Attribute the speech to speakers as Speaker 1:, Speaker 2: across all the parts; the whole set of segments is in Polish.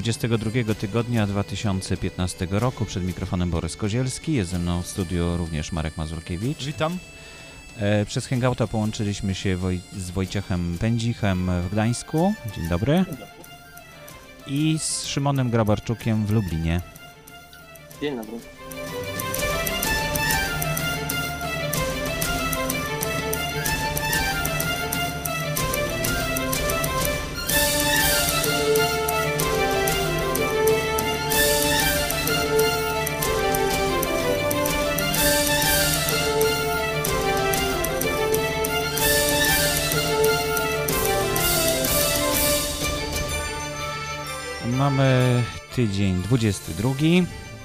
Speaker 1: Nowiny 22 tygodnia 2015 roku. Przed mikrofonem Borys Kozielski. Jest ze mną w studiu również Marek Mazurkiewicz.
Speaker 2: Witam.
Speaker 1: E, przez Hangouta połączyliśmy się Woj z Wojciechem Pędzichem w Gdańsku. Dzień dobry. I z Szymonem Grabarczukiem w Lublinie.
Speaker 3: Dzień dobry.
Speaker 1: Mamy tydzień 22,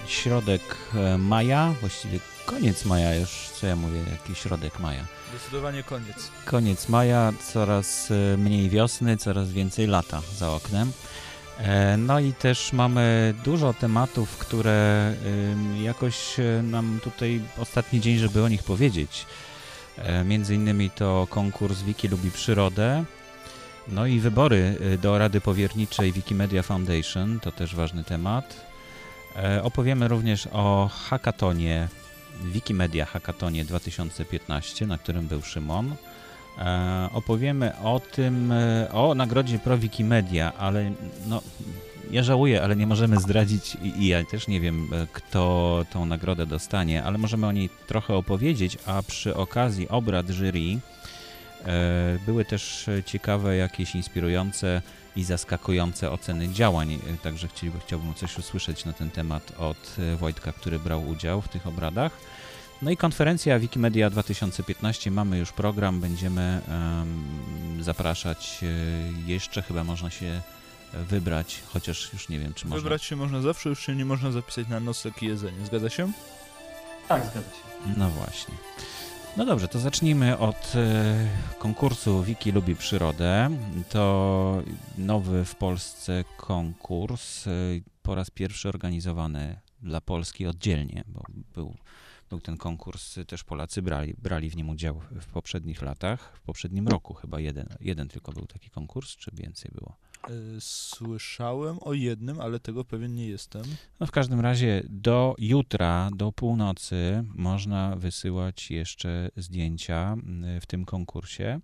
Speaker 1: środek e, maja, właściwie koniec maja już, co ja mówię, jaki środek maja.
Speaker 2: Zdecydowanie koniec.
Speaker 1: Koniec maja, coraz e, mniej wiosny, coraz więcej lata za oknem. E, No i też mamy dużo tematów, które jakoś nam tutaj ostatni dzień, żeby o nich powiedzieć. Między innymi to konkurs Wiki lubi przyrodę. No i wybory y, do Rady Powierniczej Wikimedia Foundation, to też ważny temat. E, Opowiemy również o hackatonie, Wikimedia Hackatonie 2015, na którym był Szymon. E, Opowiemy o tym, e, o nagrodzie Pro Wikimedia, ale no, ja żałuję, ale nie możemy zdradzić i, i ja też nie wiem, kto tą nagrodę dostanie, ale możemy o niej trochę opowiedzieć, a przy okazji obrad jury Były też e, ciekawe, jakieś inspirujące i zaskakujące oceny działań, e, także chciałbym, chciałbym coś usłyszeć na ten temat od e, Wojtka, który brał udział w tych obradach. No i konferencja Wikimedia 2015, mamy już program, będziemy em, zapraszać, e, jeszcze chyba można się wybrać, chociaż już nie wiem, czy można.
Speaker 2: Wybrać się można zawsze, już się nie można zapisać na nosek i jedzenie. Zgadza się?
Speaker 3: Tak, zgadza się.
Speaker 1: No właśnie. No dobrze, to zacznijmy od e, konkursu Wiki lubi przyrodę. To nowy w Polsce konkurs, e, po raz pierwszy organizowany dla Polski oddzielnie, bo był, był ten konkurs, też Polacy brali, brali w nim udział w poprzednich latach, w poprzednim roku chyba jeden, jeden tylko był taki konkurs, czy więcej było?
Speaker 2: E, Słyszałem o jednym, ale tego pewien nie jestem.
Speaker 1: No w każdym razie do jutra, do północy można wysyłać jeszcze zdjęcia y, w tym konkursie.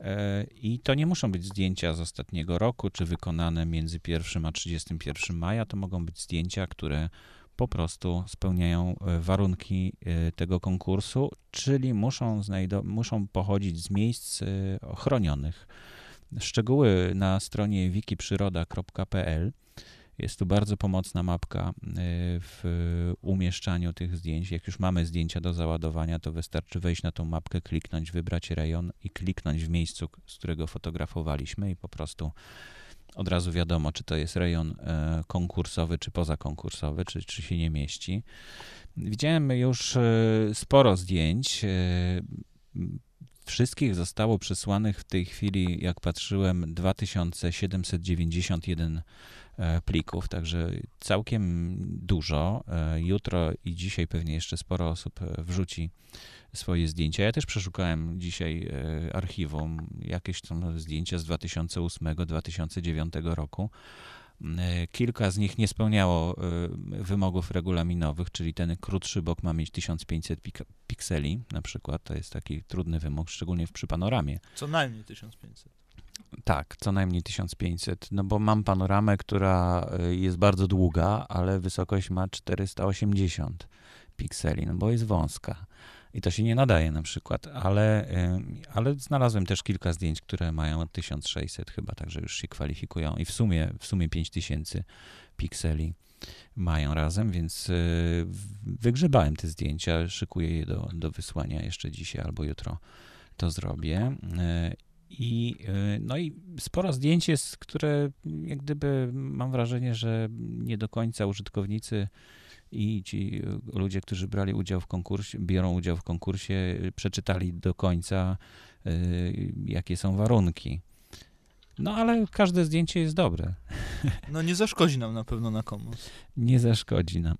Speaker 1: E, I to nie muszą być zdjęcia z ostatniego roku, czy wykonane między 1 a 31 maja. To mogą być zdjęcia, które po prostu spełniają e, warunki e, tego konkursu, czyli muszą, muszą pochodzić z miejsc ochronionych. Szczegóły na stronie wikiprzyroda.pl. Jest tu bardzo pomocna mapka y, w umieszczaniu tych zdjęć. Jak już mamy zdjęcia do załadowania, to wystarczy wejść na tą mapkę, kliknąć, wybrać rejon i kliknąć w miejscu, z którego fotografowaliśmy i po prostu od razu wiadomo, czy to jest rejon e, konkursowy, czy pozakonkursowy, czy, czy się nie mieści. Widziałem już e, sporo zdjęć. Wszystkich zostało przesłanych w tej chwili, jak patrzyłem, 2791 e, plików, także całkiem dużo. E, Jutro i dzisiaj pewnie jeszcze sporo osób e, wrzuci swoje zdjęcia. Ja też przeszukałem dzisiaj archiwum, jakieś tam zdjęcia z 2008-2009 roku. E, Kilka z nich nie spełniało e, wymogów regulaminowych, czyli ten krótszy bok ma mieć 1500 pik- pikseli na przykład. To jest taki trudny wymóg, szczególnie przy panoramie.
Speaker 2: Co najmniej 1500.
Speaker 1: Tak, co najmniej 1500, no bo mam panoramę, która y, jest bardzo długa, ale wysokość ma 480 pikseli, no bo jest wąska. I to się nie nadaje na przykład, ale, ale znalazłem też kilka zdjęć, które mają 1600 chyba, także już się kwalifikują i w sumie, w sumie 5000 pikseli mają razem, więc w- wygrzebałem te zdjęcia, szykuję je do, do wysłania jeszcze dzisiaj albo jutro to zrobię. Y, I, y, no i sporo zdjęć jest, które jak gdyby mam wrażenie, że nie do końca użytkownicy i ci y, ludzie, którzy brali udział w konkursie, biorą udział w konkursie, przeczytali do końca, y, jakie są warunki. No ale każde zdjęcie jest dobre.
Speaker 2: No nie zaszkodzi nam na pewno na Commons.
Speaker 1: Nie zaszkodzi nam.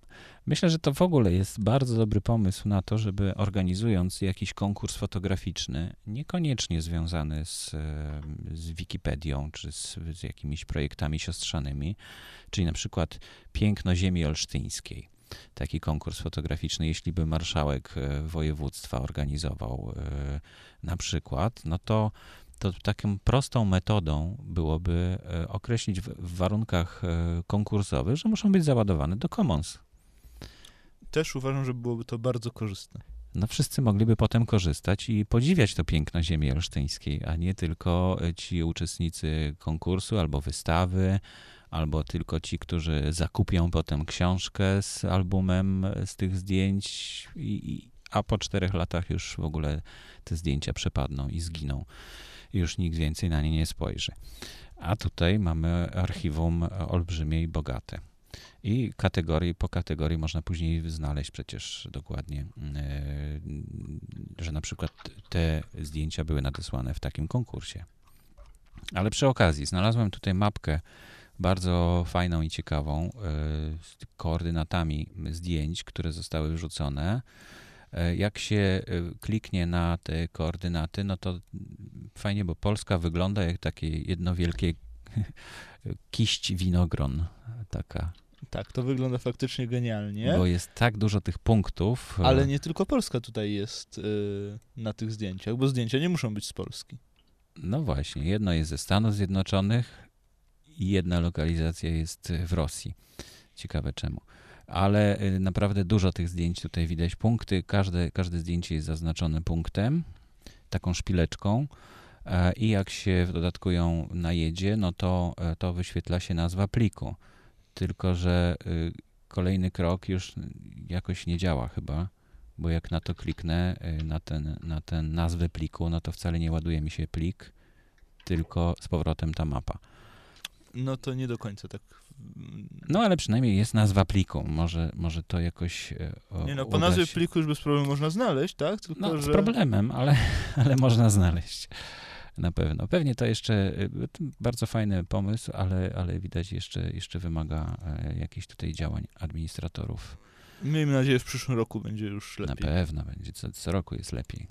Speaker 1: Myślę, że to w ogóle jest bardzo dobry pomysł na to, żeby organizując jakiś konkurs fotograficzny, niekoniecznie związany z, e, z Wikipedią czy z, z jakimiś projektami siostrzanymi, czyli na przykład Piękno Ziemi Olsztyńskiej. Taki konkurs fotograficzny, jeśli by marszałek e, województwa organizował e, na przykład, no to to taką prostą metodą byłoby e, określić w, warunkach konkursowych, że muszą być załadowane do Commons.
Speaker 2: Też uważam, że byłoby to bardzo korzystne.
Speaker 1: No wszyscy mogliby potem korzystać i podziwiać to piękno ziemi olsztyńskiej, a nie tylko ci uczestnicy konkursu albo wystawy, albo tylko ci, którzy zakupią potem książkę z albumem z tych zdjęć, i, a po czterech latach już w ogóle te zdjęcia przepadną i zginą już nikt więcej na nie nie spojrzy. A tutaj mamy archiwum olbrzymie i bogate. I kategorii po kategorii można później znaleźć przecież dokładnie, że na przykład te zdjęcia były nadesłane w takim konkursie. Ale przy okazji znalazłem tutaj mapkę bardzo fajną i ciekawą z koordynatami zdjęć, które zostały wrzucone E, jak się e, kliknie na te koordynaty, no to fajnie, bo Polska wygląda jak takie jedno wielkie kiść winogron. Taka.
Speaker 2: Tak, to wygląda faktycznie genialnie.
Speaker 1: Bo jest tak dużo tych punktów.
Speaker 2: E, Ale nie tylko Polska tutaj jest na tych zdjęciach, bo zdjęcia nie muszą być z Polski.
Speaker 1: No właśnie, jedno jest ze Stanów Zjednoczonych jedna lokalizacja jest w Rosji. Ciekawe czemu ale y, naprawdę dużo tych zdjęć tutaj widać. Punkty, każde, każde zdjęcie jest zaznaczone punktem, taką szpileczką. E, I jak się w dodatku ją najedzie, no to, e, to wyświetla się nazwa pliku. Tylko, że y, kolejny krok już jakoś nie działa chyba, bo jak na to kliknę, y, na ten, na ten nazwę pliku, no to wcale nie ładuje mi się plik, tylko z powrotem ta mapa.
Speaker 2: No to nie do końca tak
Speaker 1: no ale przynajmniej jest nazwa pliku. Może, może to jakoś. E, o,
Speaker 2: nie no, po nazwie się. pliku już bez problemu można znaleźć, tak?
Speaker 1: Tylko, no, że... z problemem, ale, ale można znaleźć. Na pewno. Pewnie to jeszcze e, bardzo fajny pomysł, ale, ale widać jeszcze, jeszcze wymaga e, jakichś tutaj działań administratorów.
Speaker 2: Miejmy nadzieję, że w przyszłym roku będzie już lepiej.
Speaker 1: Na pewno będzie. Co, co roku jest lepiej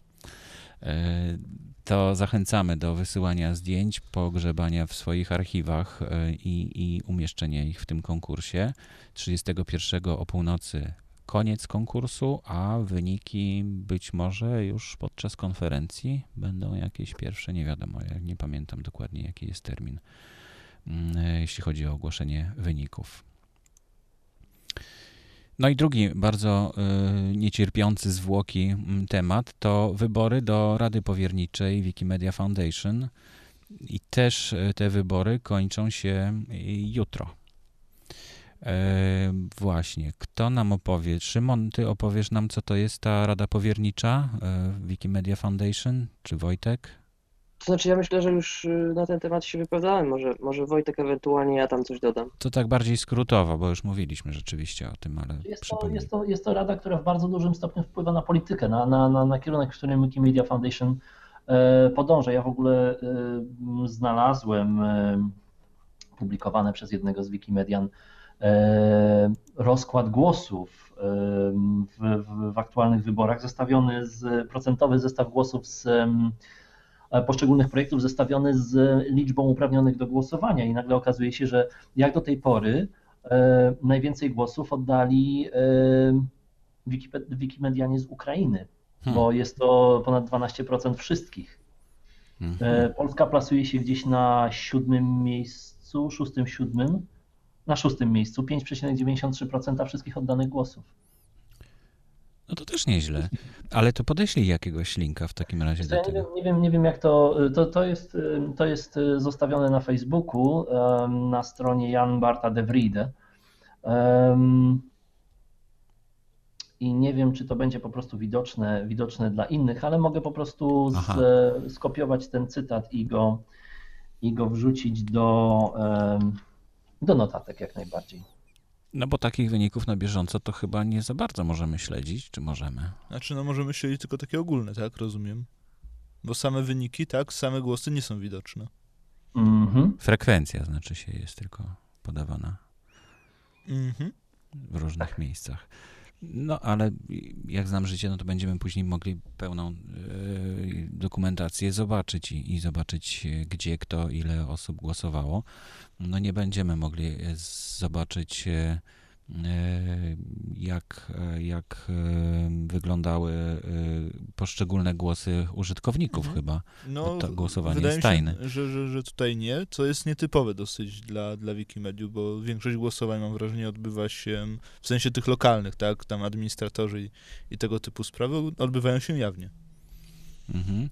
Speaker 1: to zachęcamy do wysyłania zdjęć, pogrzebania w swoich archiwach e, i, i umieszczenia ich w tym konkursie. 31 o północy koniec konkursu, a wyniki być może już podczas konferencji będą jakieś pierwsze, nie wiadomo, ja nie pamiętam dokładnie jaki jest termin, mm, e, jeśli chodzi o ogłoszenie wyników. No i drugi bardzo y, niecierpiący zwłoki mm, temat to wybory do Rady Powierniczej Wikimedia Foundation. I też y, te wybory kończą się y, jutro. E, właśnie, kto nam opowie? Szymon, ty opowiesz nam, co to jest ta Rada Powiernicza Wikimedia Foundation, czy Wojtek?
Speaker 3: To znaczy, ja myślę, że już y, na ten temat się wypowiadałem. Może, może Wojtek ewentualnie ja tam coś dodam.
Speaker 1: To tak bardziej skrótowo, bo już mówiliśmy rzeczywiście o tym, ale.
Speaker 4: Jest to, jest to, jest to rada, która w bardzo dużym stopniu wpływa na politykę, na, na, na, na kierunek, w którym Wikimedia Foundation e, podąża. Ja w ogóle e, znalazłem e, publikowane przez jednego z Wikimedian rozkład głosów w, w, w, aktualnych wyborach, zestawiony z procentowy zestaw głosów z poszczególnych projektów zestawiony z liczbą uprawnionych do głosowania i nagle okazuje się, że jak do tej pory e, najwięcej głosów oddali e, Wikimedianie z Ukrainy, hmm. bo jest to ponad 12% wszystkich. Hmm. Polska plasuje się gdzieś na siódmym miejscu, szóstym, siódmym, na szóstym miejscu, 5,93% wszystkich oddanych głosów.
Speaker 1: No to też nieźle. Ale to podeślij jakiegoś linka w takim razie do
Speaker 4: ja
Speaker 1: tego.
Speaker 4: Nie wiem, nie wiem, nie wiem jak to, to, to, jest, to jest zostawione na Facebooku na stronie Jan Barta de Vride. I nie wiem, czy to będzie po prostu widoczne, widoczne dla innych, ale mogę po prostu z, skopiować ten cytat i go, i go wrzucić do, do notatek jak najbardziej.
Speaker 1: No bo takich wyników na bieżąco to chyba nie za bardzo możemy śledzić, czy możemy?
Speaker 2: Znaczy, no możemy śledzić tylko takie ogólne, tak, rozumiem. Bo same wyniki, tak, same głosy nie są widoczne.
Speaker 4: Mhm.
Speaker 1: Frekwencja znaczy się jest tylko podawana
Speaker 2: Mhm.
Speaker 1: w różnych miejscach. No ale jak znam życie, no to będziemy później mogli pełną e, dokumentację zobaczyć i, i zobaczyć, e, gdzie, kto, ile osób głosowało. No nie będziemy mogli e, zobaczyć, e, jak, e, jak e, wyglądały e, poszczególne głosy użytkowników
Speaker 2: Mhm.
Speaker 1: chyba.
Speaker 2: No,
Speaker 1: Bo to głosowanie
Speaker 2: wydaje
Speaker 1: jest
Speaker 2: mi się,
Speaker 1: tajne.
Speaker 2: Że, że, że tutaj nie, co jest nietypowe dosyć dla, dla Wikimediów, bo większość głosowań, mam wrażenie, odbywa się w sensie tych lokalnych, tak? Tam administratorzy i, i tego typu sprawy odbywają się jawnie.
Speaker 1: Mhm.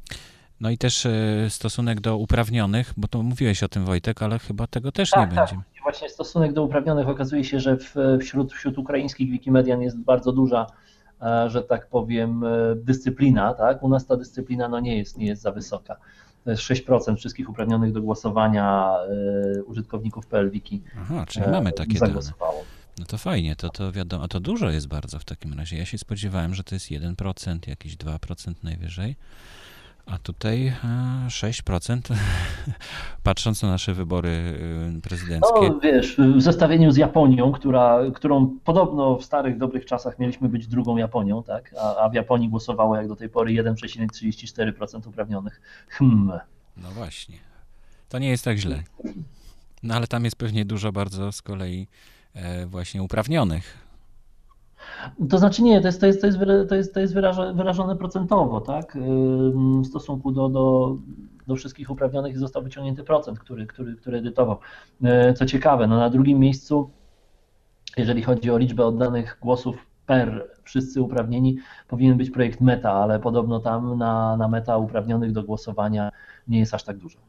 Speaker 1: No i też stosunek do uprawnionych, bo to mówiłeś o tym Wojtek, ale chyba tego też
Speaker 4: Tak,
Speaker 1: nie
Speaker 4: tak.
Speaker 1: będzie.
Speaker 4: Właśnie stosunek do uprawnionych okazuje się, że wśród, wśród ukraińskich Wikimedian jest bardzo duża, e, że tak powiem, e, dyscyplina. Tak? U nas ta dyscyplina no, nie, jest, nie jest za wysoka. To jest 6% wszystkich uprawnionych do głosowania e, użytkowników PL Wiki
Speaker 1: Aha, czyli mamy takie dane. No to fajnie, to, to wiadomo, a to dużo jest bardzo w takim razie. Ja się spodziewałem, że to jest 1%, jakieś 2% najwyżej, a tutaj e, 6%, patrząc na nasze wybory e, prezydenckie.
Speaker 4: No wiesz, w zestawieniu z Japonią, która, którą podobno w starych, dobrych czasach mieliśmy być drugą Japonią, tak? a, a w Japonii głosowało jak do tej pory 1,34% uprawnionych. Hmm.
Speaker 1: No właśnie, to nie jest tak źle. No ale tam jest pewnie dużo bardzo z kolei e, właśnie uprawnionych.
Speaker 4: To znaczy nie, to jest, to jest, to jest, to jest, to jest wyrażone, procentowo, tak? W stosunku do, do, do wszystkich uprawnionych został wyciągnięty procent, który, który, który edytował. E, Co ciekawe, no na drugim miejscu, jeżeli chodzi o liczbę oddanych głosów per wszyscy uprawnieni, powinien być projekt Meta, ale podobno tam na, na Meta uprawnionych do głosowania nie jest aż tak dużo.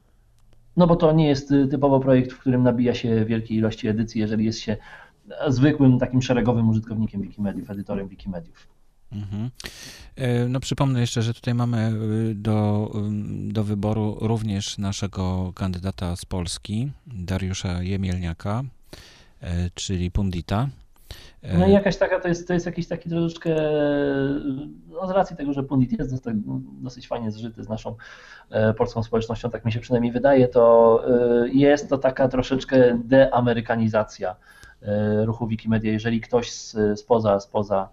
Speaker 4: No bo to nie jest typowo projekt, w którym nabija się wielkiej ilości edycji, jeżeli jest się zwykłym takim szeregowym użytkownikiem Wikimediów, edytorem Wikimediów.
Speaker 1: Mhm. E, No przypomnę jeszcze, że tutaj mamy y, do, do wyboru również naszego kandydata z Polski, Dariusza Jemielniaka, e, czyli Pundita. E,
Speaker 4: No i jakaś taka, to jest, to jest jakiś taki troszeczkę, no z racji tego, że Pundit jest dosyć, fajnie zżyty z naszą polską społecznością, tak mi się przynajmniej wydaje, to e, jest to taka troszeczkę deamerykanizacja ruchu Wikimedia. Jeżeli ktoś z, spoza, spoza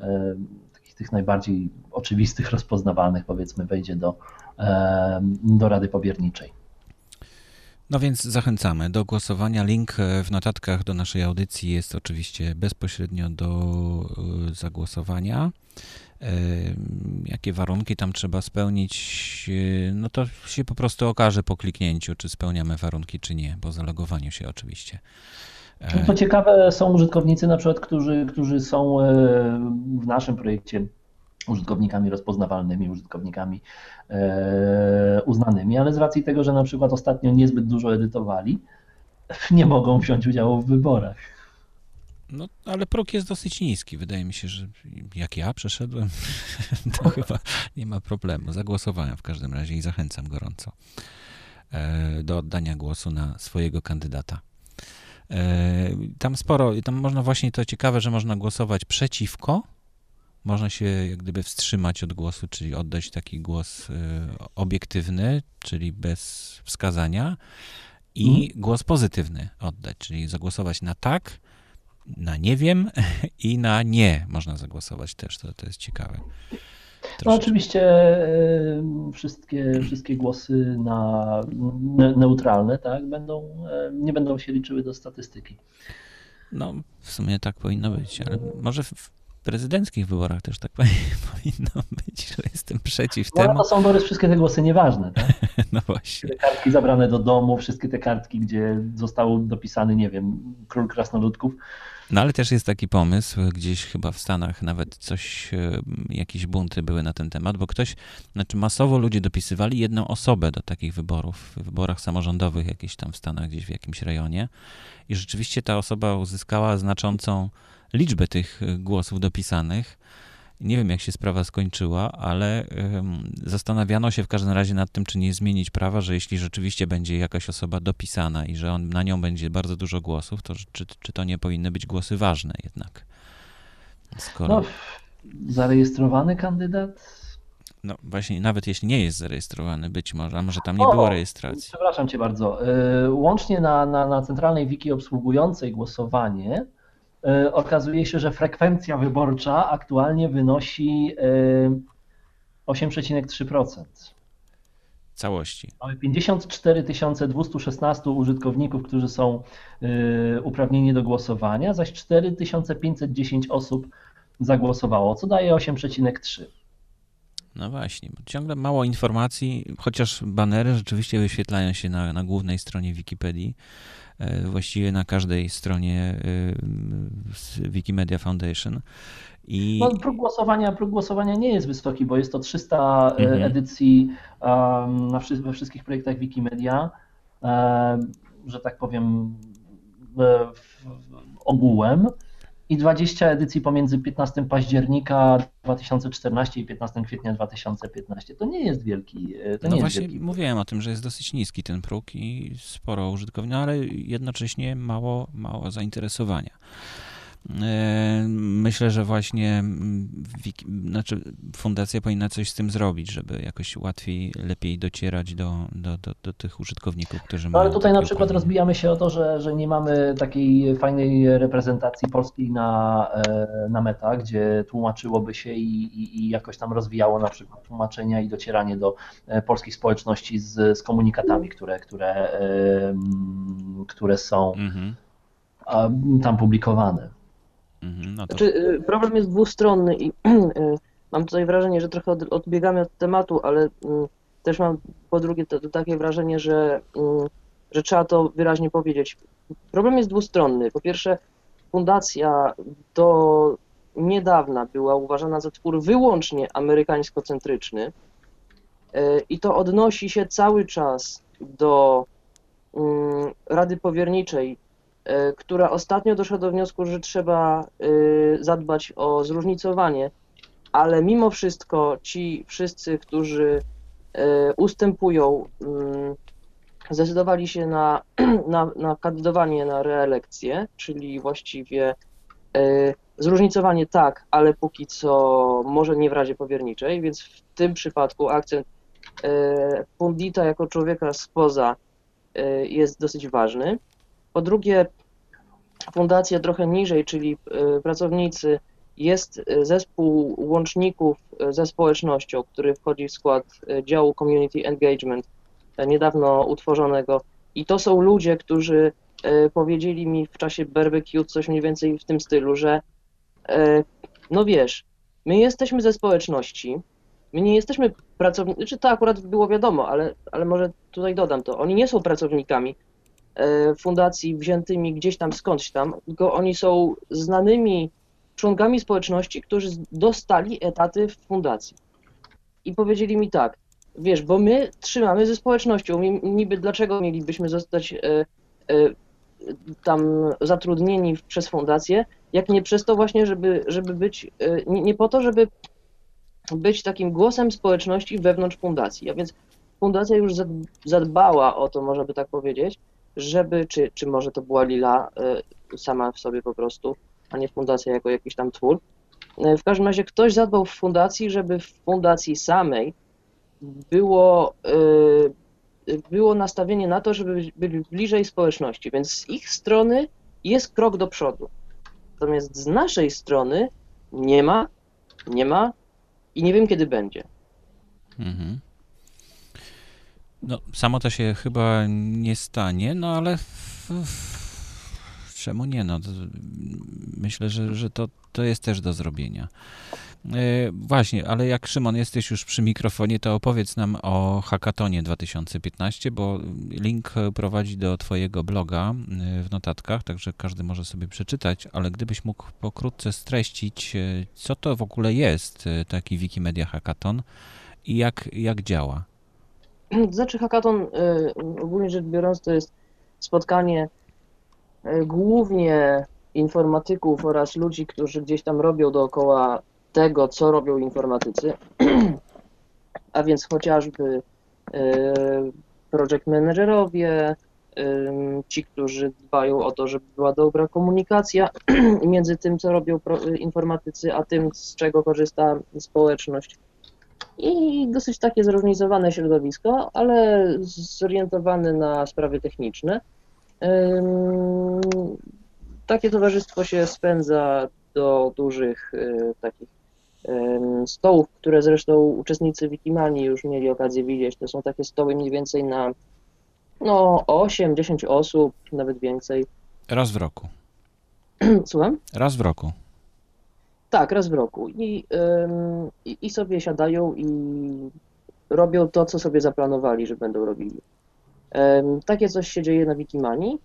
Speaker 4: e, takich tych najbardziej oczywistych, rozpoznawalnych, powiedzmy, wejdzie do, e, do Rady Pobierniczej.
Speaker 1: No więc zachęcamy do głosowania. Link e, w notatkach do naszej audycji jest oczywiście bezpośrednio do e, zagłosowania. E, Jakie warunki tam trzeba spełnić, e, no to się po prostu okaże po kliknięciu, czy spełniamy warunki, czy nie, po zalogowaniu się oczywiście. E,
Speaker 4: No To ciekawe są użytkownicy na przykład, którzy, którzy są e, w naszym projekcie użytkownikami rozpoznawalnymi, użytkownikami e, uznanymi, ale z racji tego, że na przykład ostatnio niezbyt dużo edytowali, nie mogą wziąć udziału w wyborach.
Speaker 1: No, ale próg jest dosyć niski. Wydaje mi się, że jak ja przeszedłem, to chyba nie ma problemu. Zagłosowałem w każdym razie i zachęcam gorąco e, do oddania głosu na swojego kandydata. E, Tam sporo, tam można właśnie, to ciekawe, że można głosować przeciwko, można się jak gdyby wstrzymać od głosu, czyli oddać taki głos e, obiektywny, czyli bez wskazania i głos pozytywny oddać, czyli zagłosować na tak, na nie wiem i na nie można zagłosować też, to, to jest ciekawe.
Speaker 4: No oczywiście wszystkie, wszystkie głosy na ne, neutralne tak, będą, nie będą się liczyły do statystyki.
Speaker 1: No, w sumie tak powinno być, ale może w prezydenckich wyborach też tak powinno być, że jestem przeciw
Speaker 4: No
Speaker 1: temu.
Speaker 4: to są Borys, wszystkie te głosy nieważne. Tak?
Speaker 1: No właśnie.
Speaker 4: Te kartki zabrane do domu, wszystkie te kartki, gdzie został dopisany, nie wiem, król krasnoludków.
Speaker 1: No ale też jest taki pomysł, gdzieś chyba w Stanach nawet coś, e, jakieś bunty były na ten temat, bo ktoś, znaczy masowo ludzie dopisywali jedną osobę do takich wyborów, w wyborach samorządowych jakieś tam w Stanach, gdzieś w jakimś rejonie i rzeczywiście ta osoba uzyskała znaczącą liczbę tych e, głosów dopisanych. Nie wiem, jak się sprawa skończyła, ale zastanawiano się w każdym razie nad tym, czy nie zmienić prawa, że jeśli rzeczywiście będzie jakaś osoba dopisana i że on, na nią będzie bardzo dużo głosów, to czy, czy to nie powinny być głosy ważne jednak? Skoro...
Speaker 4: No, zarejestrowany kandydat?
Speaker 1: No właśnie, nawet jeśli nie jest zarejestrowany, być może, a może tam nie
Speaker 4: O,
Speaker 1: było rejestracji.
Speaker 4: Przepraszam Cię bardzo. Y, Łącznie na, na, na centralnej wiki obsługującej głosowanie okazuje się, że frekwencja wyborcza aktualnie wynosi y, 8,3%.
Speaker 1: Całości.
Speaker 4: Mamy 54 216 użytkowników, którzy są y, uprawnieni do głosowania, zaś 4510 osób zagłosowało, co daje 8,3.
Speaker 1: No właśnie, ciągle mało informacji, chociaż banery rzeczywiście wyświetlają się na, na głównej stronie Wikipedii, e, właściwie na każdej stronie e, z Wikimedia Foundation. I
Speaker 4: No, próg, głosowania, próg głosowania nie jest wysoki, bo jest to 300 e,
Speaker 1: Mhm.
Speaker 4: edycji um, na we wszystkich projektach Wikimedia, że tak powiem e, w, w, ogółem i 20 edycji pomiędzy 15 października 2014 i 15 kwietnia 2015. To nie jest wielki, e, to
Speaker 1: no właśnie
Speaker 4: wielki
Speaker 1: mówiłem o tym, że jest dosyć niski ten próg i sporo użytkowników, ale jednocześnie mało, mało zainteresowania. E, Myślę, że właśnie mm, znaczy fundacja powinna coś z tym zrobić, żeby jakoś łatwiej, lepiej docierać do, do, do, do tych użytkowników, którzy
Speaker 4: No
Speaker 1: mają
Speaker 4: ale tutaj na przykład rozbijamy się o to, że, że nie mamy takiej fajnej reprezentacji polskiej na, e, na meta, gdzie tłumaczyłoby się i, i, i jakoś tam rozwijało na przykład tłumaczenia i docieranie do e, polskich społeczności z, z komunikatami, które, które, e, które są
Speaker 1: Mhm,
Speaker 4: tam publikowane.
Speaker 1: Mhm, no to
Speaker 3: Znaczy, y, problem jest dwustronny i y, mam tutaj wrażenie, że trochę od, odbiegamy od tematu, ale y, też mam po drugie to, to takie wrażenie, że, że trzeba to wyraźnie powiedzieć. Problem jest dwustronny. Po pierwsze, fundacja do niedawna była uważana za twór wyłącznie amerykańsko-centryczny i to odnosi się cały czas do Rady Powierniczej która ostatnio doszła do wniosku, że trzeba y, zadbać o zróżnicowanie, ale mimo wszystko ci wszyscy, którzy e, ustępują, mm, zdecydowali się na, na, na kandydowanie na reelekcję, czyli właściwie e, zróżnicowanie tak, ale póki co może nie w Radzie Powierniczej, więc w tym przypadku akcent e, Pundita jako człowieka spoza e, jest dosyć ważny. Po drugie, fundacja trochę niżej, czyli e, pracownicy, jest e, zespół łączników e, ze społecznością, który wchodzi w skład działu Community Engagement, e, niedawno utworzonego. I to są ludzie, którzy powiedzieli mi w czasie barbecue coś mniej więcej w tym stylu, że e, no wiesz, my jesteśmy ze społeczności, my nie jesteśmy pracownikami, czy to akurat było wiadomo, ale, ale może tutaj dodam to, oni nie są pracownikami, fundacji wziętymi gdzieś tam skądś tam, tylko oni są znanymi członkami społeczności, którzy dostali etaty w fundacji. I powiedzieli mi tak, wiesz, bo my trzymamy ze społecznością, niby dlaczego mielibyśmy zostać e, e, tam zatrudnieni przez fundację, jak nie przez to właśnie, żeby, żeby być, e, nie, nie po to, żeby być takim głosem społeczności wewnątrz fundacji. A więc fundacja już zad- zadbała o to, można by tak powiedzieć, żeby, czy, czy może to była Lila y, sama w sobie po prostu, a nie fundacja jako jakiś tam twór. Y, W każdym razie ktoś zadbał w fundacji, żeby w fundacji samej było, y, było nastawienie na to, żeby byli bliżej społeczności, więc z ich strony jest krok do przodu. Natomiast z naszej strony nie ma, nie ma i nie wiem kiedy będzie.
Speaker 1: Mhm. No, samo to się chyba nie stanie, no ale czemu nie? No, myślę, że, że to, to jest też do zrobienia. E, właśnie, ale jak Szymon jesteś już przy mikrofonie, to opowiedz nam o Hackatonie 2015, bo link prowadzi do Twojego bloga e, w notatkach, także każdy może sobie przeczytać, ale gdybyś mógł pokrótce streścić, e, co to w ogóle jest taki Wikimedia Hackathon i jak, jak działa.
Speaker 3: Znaczy hackathon, y, ogólnie rzecz biorąc, to jest spotkanie y, głównie informatyków oraz ludzi, którzy gdzieś tam robią dookoła tego, co robią informatycy, a więc chociażby y, project managerowie, ci, którzy dbają o to, żeby była dobra komunikacja między tym, co robią informatycy, a tym, z czego korzysta społeczność. I dosyć takie zróżnicowane środowisko, ale zorientowane na sprawy techniczne. Takie towarzystwo się spędza do dużych y, takich stołów, które zresztą uczestnicy Wikimanii już mieli okazję widzieć. To są takie stoły mniej więcej na no 8-10 osób, nawet więcej.
Speaker 1: Raz w roku.
Speaker 3: Słucham?
Speaker 1: Raz w roku.
Speaker 3: Tak, raz w roku. I, i, I sobie siadają i robią to, co sobie zaplanowali, że będą robili. Takie coś się dzieje na Wikimanii.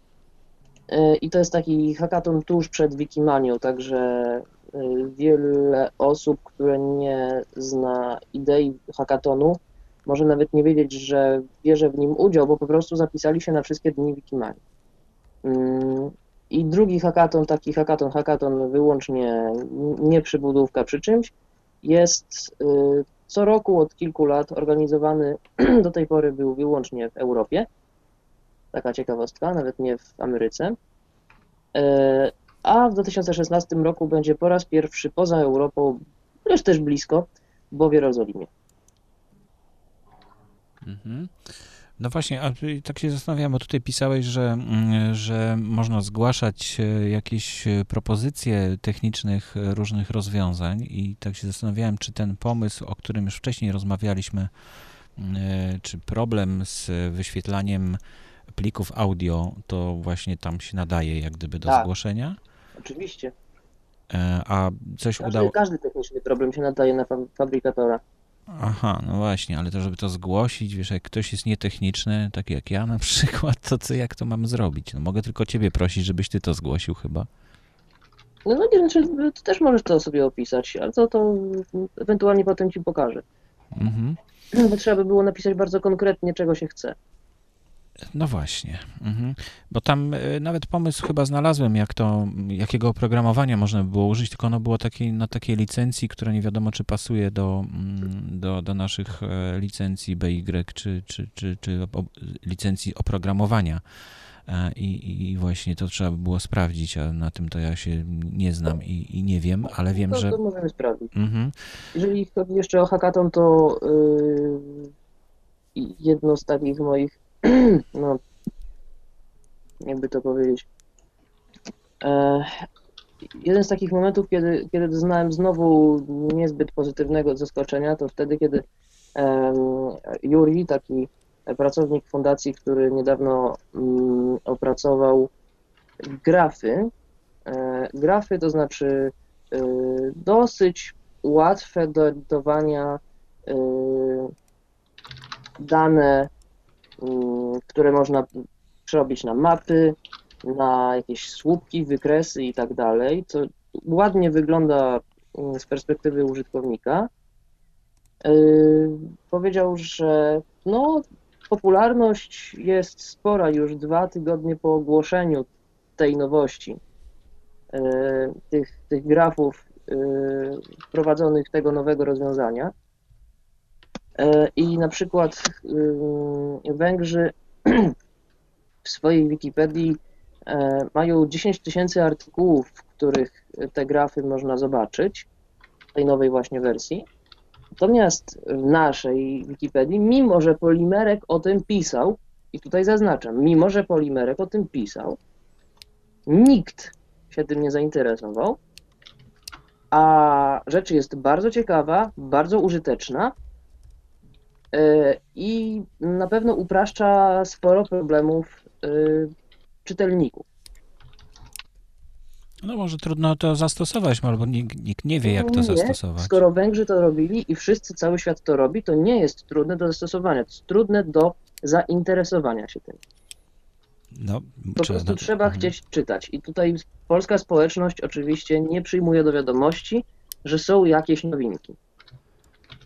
Speaker 3: Yy, I to jest taki hackathon tuż przed Wikimanią, także yy, wiele osób, które nie zna idei hackathonu, może nawet nie wiedzieć, że bierze w nim udział, bo po prostu zapisali się na wszystkie dni Wikimanii. I drugi hackathon, taki hackathon, hackathon wyłącznie nie przybudówka przy czymś, jest y, co roku od kilku lat organizowany, do tej pory był wyłącznie w Europie. Taka ciekawostka, nawet nie w Ameryce. Y, A w 2016 roku będzie po raz pierwszy poza Europą, lecz też blisko, bo w Jerozolimie.
Speaker 1: Mhm. No właśnie, a tak się zastanawiam, bo tutaj pisałeś, że, mm, że można zgłaszać e, jakieś e, propozycje technicznych e, różnych rozwiązań i tak się zastanawiałem, czy ten pomysł, o którym już wcześniej rozmawialiśmy, mm, czy problem z wyświetlaniem plików audio, to właśnie tam się nadaje jak gdyby do
Speaker 3: Tak.
Speaker 1: zgłoszenia,
Speaker 3: Oczywiście.
Speaker 1: A coś
Speaker 3: Każdy,
Speaker 1: udało...
Speaker 3: każdy techniczny problem się nadaje na fa- fabrykatora.
Speaker 1: Aha, no właśnie, ale to żeby to zgłosić, wiesz, jak ktoś jest nietechniczny, tak jak ja na przykład, to co, jak to mam zrobić? No mogę tylko ciebie prosić, żebyś ty to zgłosił chyba.
Speaker 3: No, no nie wiem, czy ty też możesz to sobie opisać, ale to, to ewentualnie potem ci pokażę.
Speaker 1: Mhm.
Speaker 3: Bo trzeba by było napisać bardzo konkretnie, czego się chce.
Speaker 1: No właśnie, mhm. bo tam e, nawet pomysł chyba znalazłem, jak to, jakiego oprogramowania można by było użyć, tylko ono było takiej, na takiej licencji, która nie wiadomo, czy pasuje do, mm, do, do naszych e, licencji BY, czy, czy, czy, czy o, licencji oprogramowania. E, I, I właśnie to trzeba by było sprawdzić, a na tym to ja się nie znam i, i nie wiem, ale wiem,
Speaker 3: to,
Speaker 1: że...
Speaker 3: to możemy sprawdzić.
Speaker 1: Mhm.
Speaker 3: Jeżeli chodzi jeszcze o hackathon, to yy, jedno z takich moich, no, jakby to powiedzieć, e, jeden z takich momentów, kiedy, kiedy doznałem znowu niezbyt pozytywnego zaskoczenia, to wtedy, kiedy em, Juri, taki pracownik fundacji, który niedawno mm, opracował grafy, e, grafy to znaczy e, dosyć łatwe do edytowania y, dane, które można przerobić na mapy, na jakieś słupki, wykresy i tak dalej, co ładnie wygląda y, z perspektywy użytkownika. Y, Powiedział, że no, popularność jest spora już dwa tygodnie po ogłoszeniu tej nowości, y, tych, tych grafów y, wprowadzonych tego nowego rozwiązania. E, I na przykład y, Węgrzy w swojej Wikipedii e, mają 10 tysięcy artykułów, w których te grafy można zobaczyć, w tej nowej właśnie wersji. Natomiast w naszej Wikipedii, mimo że Polimerek o tym pisał, i tutaj zaznaczam, mimo że Polimerek o tym pisał, nikt się tym nie zainteresował, a rzecz jest bardzo ciekawa, bardzo użyteczna i na pewno upraszcza sporo problemów e, czytelników.
Speaker 1: No może trudno to zastosować, albo nikt, nikt nie wie, jak to
Speaker 3: Nie,
Speaker 1: zastosować.
Speaker 3: Skoro Węgrzy to robili i wszyscy, cały świat to robi, to nie jest trudne do zastosowania, to jest trudne do zainteresowania się tym.
Speaker 1: No,
Speaker 3: Po
Speaker 1: trzeba-
Speaker 3: prostu trzeba
Speaker 1: mhm.
Speaker 3: chcieć czytać. I tutaj polska społeczność oczywiście nie przyjmuje do wiadomości, że są jakieś nowinki.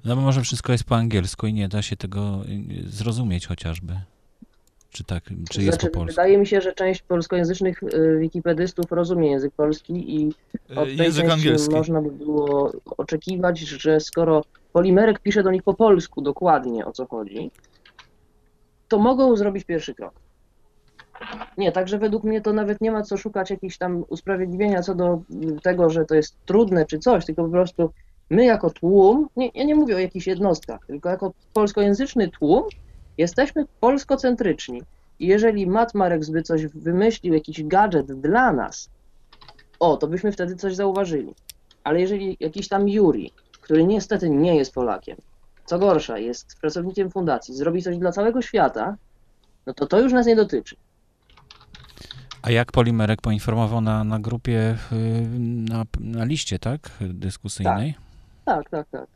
Speaker 1: No bo może wszystko jest po angielsku i nie da się tego y, zrozumieć chociażby. Czy tak, czy jest
Speaker 3: znaczy,
Speaker 1: po polsku?
Speaker 3: wydaje mi się, że część polskojęzycznych y, wikipedystów rozumie język polski i od tej
Speaker 2: Język angielski.
Speaker 3: można by było oczekiwać, że skoro Polimerek pisze do nich po polsku dokładnie o co chodzi, to mogą zrobić pierwszy krok. Nie, także według mnie to nawet nie ma co szukać jakichś tam usprawiedliwienia co do y, tego, że to jest trudne czy coś, tylko po prostu my jako tłum, nie, ja nie mówię o jakichś jednostkach, tylko jako polskojęzyczny tłum, jesteśmy polskocentryczni. I jeżeli Matt Marek by coś wymyślił, jakiś gadżet dla nas, o, to byśmy wtedy coś zauważyli. Ale jeżeli jakiś tam Juri, który niestety nie jest Polakiem, co gorsza, jest pracownikiem fundacji, zrobi coś dla całego świata, no to to już nas nie dotyczy.
Speaker 1: A jak Polimerek poinformował na, na grupie, y, na, na liście, tak, dyskusyjnej?
Speaker 3: Tak, tak, tak, tak.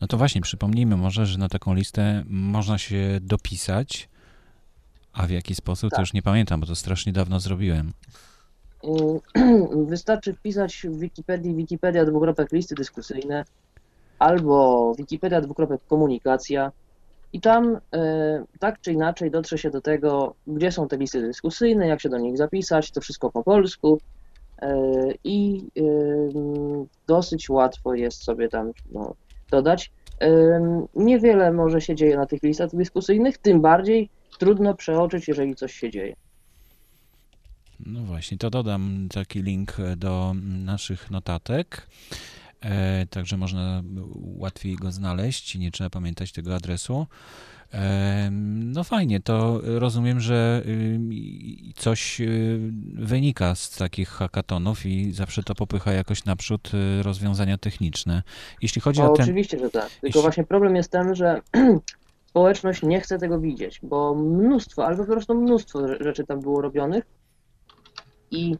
Speaker 1: No to właśnie, przypomnijmy może, że na taką listę można się dopisać, a w jaki sposób, to
Speaker 3: Tak.
Speaker 1: już nie pamiętam, bo to strasznie dawno zrobiłem.
Speaker 3: Y, Wystarczy wpisać w Wikipedii Wikipedia dwukropek listy dyskusyjne albo Wikipedia dwukropek komunikacja i tam y, tak czy inaczej dotrze się do tego, gdzie są te listy dyskusyjne, jak się do nich zapisać, to wszystko po polsku i y, dosyć łatwo jest sobie tam no, dodać. Y, Niewiele może się dzieje na tych listach dyskusyjnych, tym bardziej trudno przeoczyć, jeżeli coś się dzieje.
Speaker 1: No właśnie, to dodam taki link e, do naszych notatek, e, także można łatwiej go znaleźć, nie trzeba pamiętać tego adresu. E, no fajnie, to rozumiem, że y, coś y, wynika z takich hackathonów i zawsze to popycha jakoś naprzód y, rozwiązania techniczne. Jeśli chodzi
Speaker 3: O,
Speaker 1: o ten...
Speaker 3: oczywiście, że tak. Tylko
Speaker 1: jeśli-
Speaker 3: właśnie problem jest ten, że społeczność nie chce tego widzieć, bo mnóstwo, albo po prostu mnóstwo rze- rzeczy tam było robionych i e,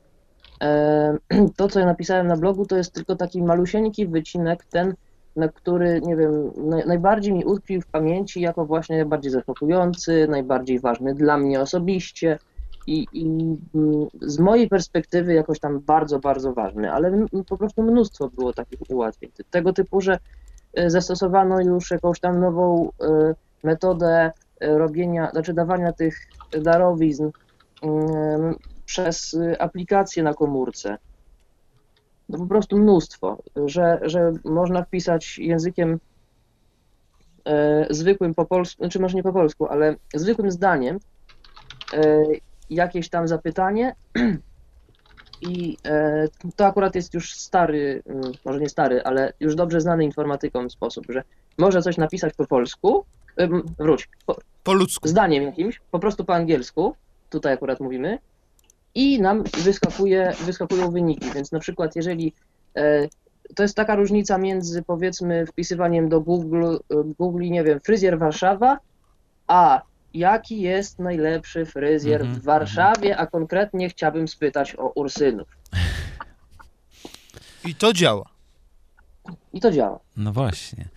Speaker 3: to, co ja napisałem na blogu, to jest tylko taki malusieńki wycinek, ten, na który, nie wiem, naj, najbardziej mi utkwił w pamięci jako właśnie najbardziej zaskakujący, najbardziej ważny dla mnie osobiście i, i mm, z mojej perspektywy jakoś tam bardzo, bardzo ważny, ale po prostu mnóstwo było takich ułatwień. Tego typu, że e, zastosowano już jakąś tam nową e, metodę e, robienia, znaczy dawania tych darowizn mm, przez e, aplikacje na komórce. No po prostu mnóstwo, że, że można wpisać językiem e, zwykłym po polsku, znaczy może nie po polsku, ale zwykłym zdaniem e, jakieś tam zapytanie. I e, to akurat jest już stary, mm, może nie stary, ale już dobrze znany informatykom sposób, że można coś napisać po polsku, em, wróć, po,
Speaker 2: Po ludzku.
Speaker 3: zdaniem jakimś, po prostu po angielsku, tutaj akurat mówimy, i nam wyskakuje, wyskakują wyniki. Więc na przykład, jeżeli e, to jest taka różnica między powiedzmy wpisywaniem do Google, e, Google nie wiem, fryzjer Warszawa, a jaki jest najlepszy fryzjer
Speaker 1: Mhm,
Speaker 3: w Warszawie, a konkretnie chciałbym spytać o Ursynów.
Speaker 2: I to działa.
Speaker 3: I to działa.
Speaker 1: No właśnie.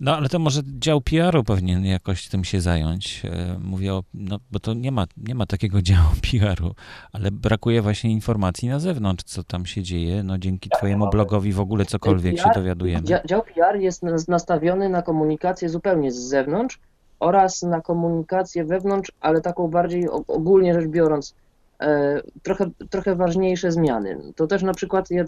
Speaker 1: No ale to może dział PR-u powinien jakoś tym się zająć. E, Mówię o, no bo to nie ma, nie ma takiego działu PR-u, ale brakuje właśnie informacji na zewnątrz, co tam się dzieje. No dzięki twojemu blogowi w ogóle cokolwiek się
Speaker 3: PR
Speaker 1: dowiadujemy.
Speaker 3: Dzia- Dział PR jest nas- nastawiony na komunikację zupełnie z zewnątrz oraz na komunikację wewnątrz, ale taką bardziej ogólnie rzecz biorąc, e, trochę, trochę ważniejsze zmiany. To też na przykład e,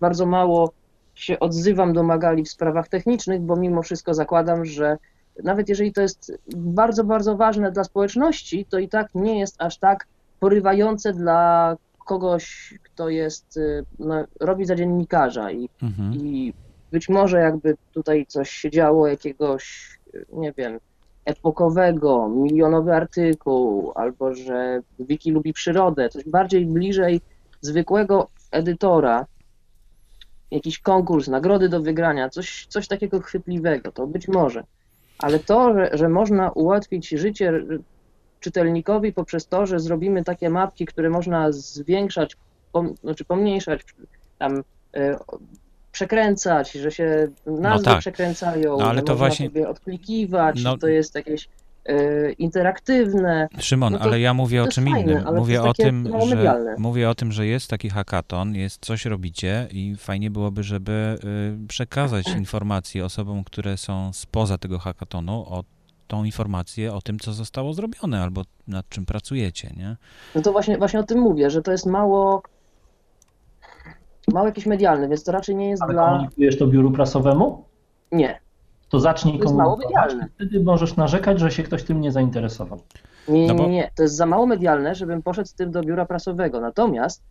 Speaker 3: bardzo mało się odzywam do Magali w sprawach technicznych, bo mimo wszystko zakładam, że nawet jeżeli to jest bardzo, bardzo ważne dla społeczności, to i tak nie jest aż tak porywające dla kogoś, kto jest, e, no, robi za dziennikarza i
Speaker 1: Mhm.
Speaker 3: i być może jakby tutaj coś się działo, jakiegoś, nie wiem, epokowego, milionowy artykuł, albo że Wiki lubi przyrodę, coś bardziej bliżej zwykłego edytora, jakiś konkurs, nagrody do wygrania, coś, coś takiego chwytliwego, to być może. Ale to, że, że można ułatwić życie czytelnikowi poprzez to, że zrobimy takie mapki, które można zwiększać, pom, znaczy pomniejszać, tam e, przekręcać, że się nazwy
Speaker 1: tak.
Speaker 3: przekręcają,
Speaker 1: No, ale to
Speaker 3: można
Speaker 1: właśnie-
Speaker 3: odklikiwać,
Speaker 1: No-
Speaker 3: to jest jakieś interaktywne.
Speaker 1: Szymon,
Speaker 3: No to-
Speaker 1: ale ja mówię o czym
Speaker 3: fajne,
Speaker 1: innym.
Speaker 3: ale
Speaker 1: Mówię o tym, że mówię o tym, że jest taki hackathon, jest coś robicie i fajnie byłoby, żeby y, przekazać informacje osobom, które są spoza tego hackathonu o tą informację o tym, co zostało zrobione albo nad czym pracujecie, nie?
Speaker 3: No to właśnie, właśnie o tym mówię, że to jest mało, mało jakieś medialne, więc to raczej nie jest
Speaker 4: Ale
Speaker 3: dla...
Speaker 4: komunikujesz to biuru prasowemu?
Speaker 3: Nie,
Speaker 4: To zacznij
Speaker 3: To jest mało
Speaker 4: komunikować
Speaker 3: medialne.
Speaker 4: i wtedy możesz narzekać, że się ktoś tym nie zainteresował.
Speaker 3: Nie,
Speaker 1: No
Speaker 3: nie, nie, to jest za mało medialne, żebym poszedł z tym do biura prasowego. Natomiast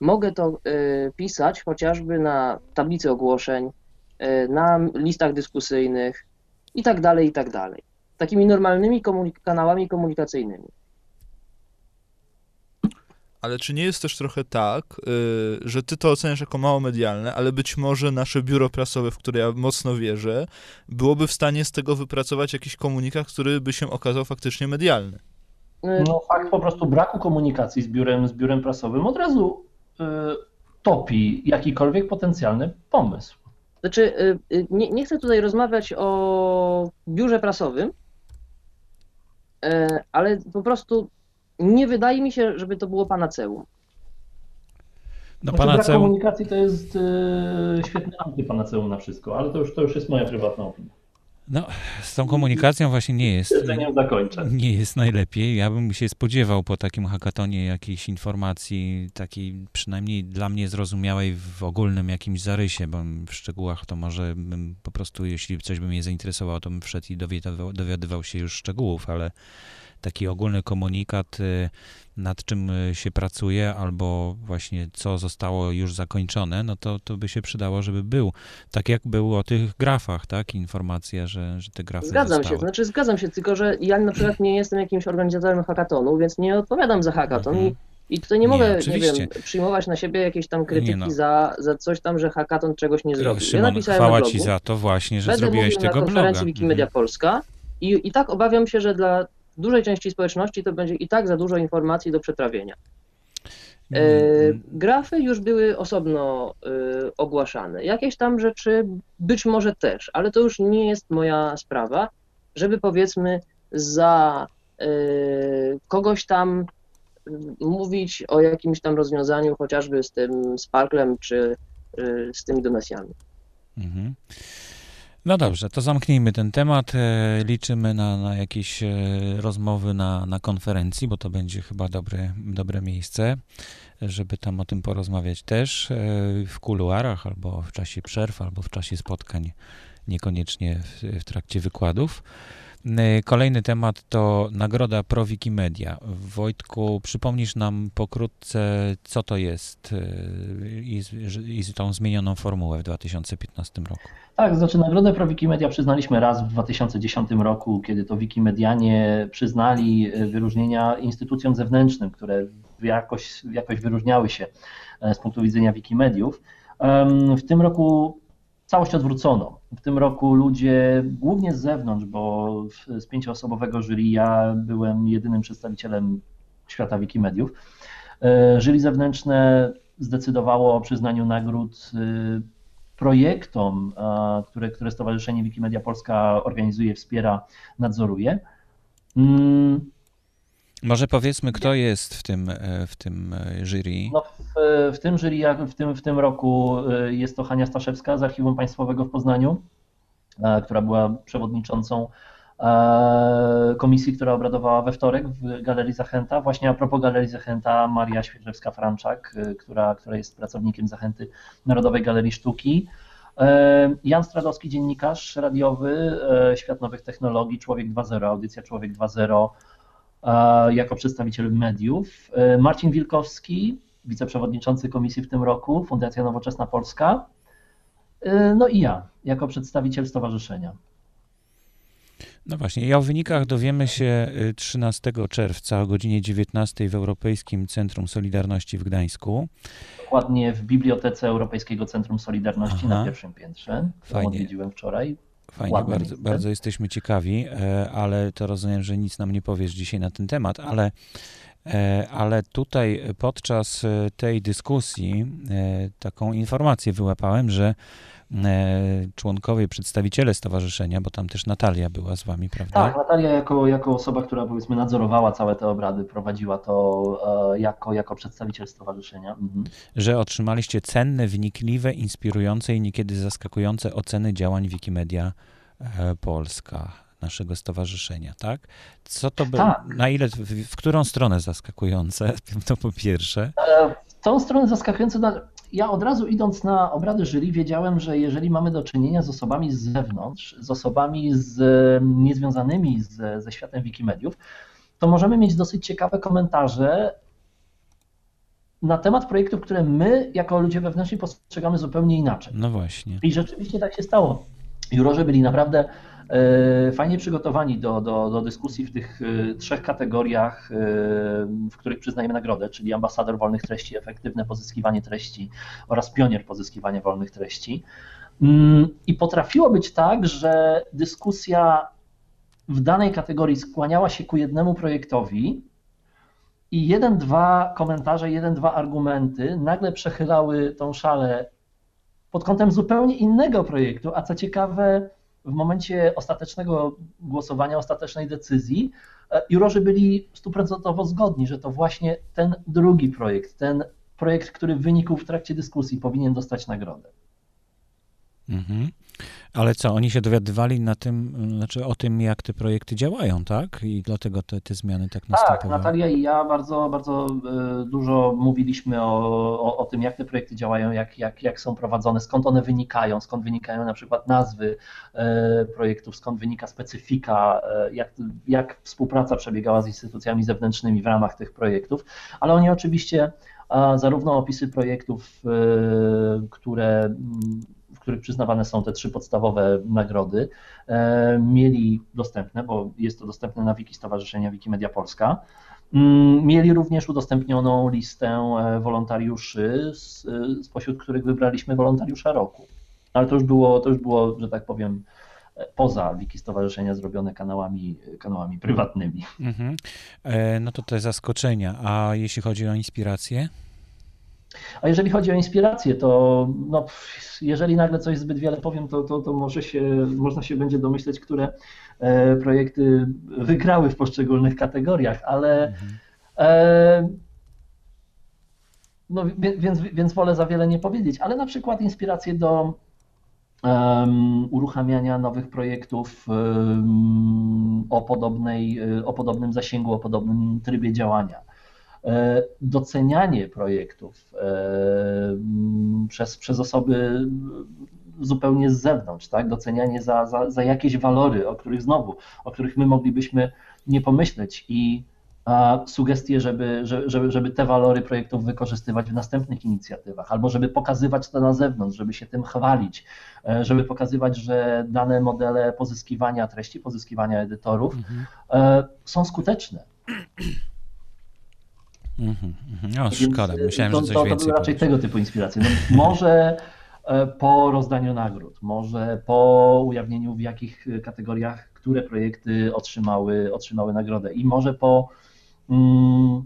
Speaker 3: mogę to y, pisać chociażby na tablicy ogłoszeń, e, na listach dyskusyjnych i tak dalej, i tak dalej. Takimi normalnymi komunik- kanałami komunikacyjnymi.
Speaker 2: Ale czy nie jest też trochę tak, y, że ty to oceniasz jako mało medialne, ale być może nasze biuro prasowe, w które ja mocno wierzę, byłoby w stanie z tego wypracować jakiś komunikat, który by się okazał faktycznie medialny?
Speaker 3: E,
Speaker 4: No fakt po prostu braku komunikacji z biurem, z biurem prasowym od razu y, topi jakikolwiek potencjalny pomysł.
Speaker 3: Znaczy, y, y, nie, nie chcę tutaj rozmawiać o biurze prasowym, e, ale po prostu nie wydaje mi się, żeby to było panaceum.
Speaker 1: No
Speaker 4: Znaczy, brak
Speaker 1: panaceum,
Speaker 4: komunikacji to jest y, świetny antypanaceum na wszystko, ale to już, to już jest moja prywatna opinia.
Speaker 1: no, z tą komunikacją właśnie nie jest. Nie jest najlepiej. Ja bym się spodziewał po takim hakatonie jakiejś informacji, takiej przynajmniej dla mnie zrozumiałej w ogólnym jakimś zarysie, bo w szczegółach to może bym po prostu, jeśli coś by mnie zainteresowało, to bym wszedł i dowiadywał, dowiadywał się już szczegółów, ale taki ogólny komunikat, y, nad czym y, się pracuje, albo właśnie co zostało już zakończone, no to, to by się przydało, żeby był. Tak jak było o tych grafach, tak? Informacja, że, że te grafy
Speaker 3: Zgadzam
Speaker 1: zostały.
Speaker 3: się, znaczy zgadzam się, tylko że ja na przykład nie jestem jakimś organizatorem hakatonu, więc nie odpowiadam za hakaton
Speaker 1: Mhm.
Speaker 3: i, tutaj nie mogę, nie, wiem, przyjmować na siebie jakiejś tam krytyki
Speaker 1: no.
Speaker 3: za, za coś tam, że hakaton czegoś nie zrobił. ja
Speaker 1: Szymon,
Speaker 3: napisałem
Speaker 1: chwała
Speaker 3: na blogu,
Speaker 1: ci za to właśnie, że
Speaker 3: będę
Speaker 1: zrobiłeś
Speaker 3: na
Speaker 1: tego bloga.
Speaker 3: konferencji Wikimedia
Speaker 1: Mhm.
Speaker 3: Polska i, i tak obawiam się, że dla dużej części społeczności to będzie i tak za dużo informacji do przetrawienia. E,
Speaker 1: Mhm.
Speaker 3: grafy już były osobno e, ogłaszane. Jakieś tam rzeczy być może też, ale to już nie jest moja sprawa, żeby powiedzmy za e, kogoś tam e, mówić o jakimś tam rozwiązaniu, chociażby z tym Sparklem czy z tymi donacjami.
Speaker 1: Mhm. No dobrze, to zamknijmy ten temat. E, Liczymy na, na jakieś e, rozmowy na, na konferencji, bo to będzie chyba dobre, dobre miejsce, żeby tam o tym porozmawiać też e, w kuluarach, albo w czasie przerw, albo w czasie spotkań, niekoniecznie w, w trakcie wykładów. E, Kolejny temat to nagroda Pro Wikimedia. Wojtku, przypomnisz nam pokrótce, co to jest e, i, i tą zmienioną formułę w 2015 roku.
Speaker 4: Tak, znaczy nagrodę Pro Wikimedia przyznaliśmy raz w 2010 roku, kiedy to Wikimedianie przyznali e, wyróżnienia instytucjom zewnętrznym, które jakoś, jakoś wyróżniały się z punktu widzenia Wikimediów. W tym roku całość odwrócono. W tym roku ludzie, głównie z zewnątrz, bo z pięcioosobowego jury ja byłem jedynym przedstawicielem świata Wikimediów, e, jury zewnętrzne zdecydowało o przyznaniu nagród e, projektom, które, które Stowarzyszenie Wikimedia Polska organizuje, wspiera, nadzoruje.
Speaker 1: Może powiedzmy, kto jest w tym, e, w tym e, jury.
Speaker 4: No, w, w tym jury, w tym, w tym roku e, jest to Hania Staszewska z Archiwum Państwowego w Poznaniu, e, która była przewodniczącą e, komisji, która obradowała we wtorek w Galerii Zachęta. Właśnie a propos Galerii Zachęta, Maria Świeżewska-Franczak, e, która, która jest pracownikiem Zachęty Narodowej Galerii Sztuki. E, Jan Stradowski, dziennikarz radiowy, e, Świat Nowych Technologii, Człowiek 2.0, audycja Człowiek 2.0 e, jako przedstawiciel mediów. E, Marcin Wilkowski, wiceprzewodniczący komisji w tym roku, Fundacja Nowoczesna Polska. E, No i ja, jako przedstawiciel stowarzyszenia.
Speaker 1: No właśnie, i o wynikach dowiemy się y, 13 czerwca o godzinie 19 w Europejskim Centrum Solidarności w Gdańsku.
Speaker 4: Dokładnie w Bibliotece Europejskiego Centrum Solidarności
Speaker 1: Aha.
Speaker 4: na pierwszym piętrze.
Speaker 1: Fajnie.
Speaker 4: Odwiedziłem wczoraj.
Speaker 1: Fajnie,
Speaker 4: Ładne
Speaker 1: bardzo,
Speaker 4: miejsce.
Speaker 1: bardzo jesteśmy ciekawi, e, ale to rozumiem, że nic nam nie powiesz dzisiaj na ten temat, ale, ale tutaj podczas e, tej dyskusji e, taką informację wyłapałem, że e, członkowie, przedstawiciele stowarzyszenia, bo tam też Natalia była z wami, prawda?
Speaker 4: Tak, Natalia jako, jako osoba, która powiedzmy nadzorowała całe te obrady, prowadziła to e, jako, jako przedstawiciel stowarzyszenia. Mhm.
Speaker 1: że otrzymaliście cenne, wnikliwe, inspirujące i niekiedy zaskakujące oceny działań Wikimedia e, Polska, naszego stowarzyszenia, tak? Co to by,
Speaker 4: Tak.
Speaker 1: na ile, w, w którą stronę zaskakujące, to po pierwsze.
Speaker 4: E, W tą stronę zaskakująco, na- ja od razu idąc na obrady jury wiedziałem, że jeżeli mamy do czynienia z osobami z zewnątrz, z osobami z, niezwiązanymi z, ze światem Wikimediów, to możemy mieć dosyć ciekawe komentarze na temat projektów, które my jako ludzie wewnętrzni postrzegamy zupełnie inaczej.
Speaker 1: No właśnie.
Speaker 4: I rzeczywiście tak się stało. Jurorzy byli naprawdę fajnie przygotowani do, do, do dyskusji w tych e, trzech kategoriach, e, w których przyznajemy nagrodę, czyli ambasador wolnych treści, efektywne pozyskiwanie treści oraz pionier pozyskiwania wolnych treści. Mm, I potrafiło być tak, że dyskusja w danej kategorii skłaniała się ku jednemu projektowi, i jeden, dwa komentarze, jeden, dwa argumenty nagle przechylały tą szalę pod kątem zupełnie innego projektu, a co ciekawe, w momencie ostatecznego głosowania, ostatecznej decyzji, e, jurorzy byli stuprocentowo zgodni, że to właśnie ten drugi projekt, ten projekt, który wynikł w trakcie dyskusji, powinien dostać nagrodę.
Speaker 1: Mhm. Ale co, oni się dowiadywali na tym, znaczy o tym, jak te projekty działają, tak? I dlatego te, te zmiany tak następowały.
Speaker 4: Tak, Natalia i ja bardzo, bardzo e, dużo mówiliśmy o, o, o, tym, jak te projekty działają, jak, jak, jak są prowadzone, skąd one wynikają, skąd wynikają na przykład nazwy e, projektów, skąd wynika specyfika, e, jak, jak współpraca przebiegała z instytucjami zewnętrznymi w ramach tych projektów, ale oni oczywiście zarówno opisy projektów, które których przyznawane są te trzy podstawowe nagrody, e, mieli dostępne, bo jest to dostępne na wiki Stowarzyszenia Wikimedia Polska. Mm, mieli również udostępnioną listę e, wolontariuszy, spośród których wybraliśmy wolontariusza roku. Ale to już było, to już było że tak powiem, e, poza wiki stowarzyszenia zrobione kanałami, kanałami prywatnymi. Mhm.
Speaker 1: No to te zaskoczenia. A jeśli chodzi o inspirację?
Speaker 4: A jeżeli chodzi o inspirację, to no, jeżeli nagle coś zbyt wiele powiem, to, to, to może się, można się będzie domyśleć, które e, projekty wygrały w poszczególnych kategoriach, ale mhm. e, no, więc, więc wolę za wiele nie powiedzieć, ale na przykład inspiracje do um, uruchamiania nowych projektów um, o, podobnej, o podobnym zasięgu, o podobnym trybie działania E, docenianie projektów e, przez, przez osoby zupełnie z zewnątrz, tak? docenianie za, za, za jakieś walory, o których znowu, o których my moglibyśmy nie pomyśleć i sugestie, żeby, żeby, żeby te walory projektów wykorzystywać w następnych inicjatywach, albo żeby pokazywać to na zewnątrz, żeby się tym chwalić, e, żeby pokazywać, że dane modele pozyskiwania treści, pozyskiwania edytorów mhm. są skuteczne.
Speaker 1: Mhm. No, szkoda, myślałem,
Speaker 4: to,
Speaker 1: że coś
Speaker 4: to,
Speaker 1: to, więcej
Speaker 4: To raczej tego typu inspiracje. No, może e, po rozdaniu nagród, może po ujawnieniu w jakich kategoriach, które projekty otrzymały, otrzymały nagrodę i może po mm,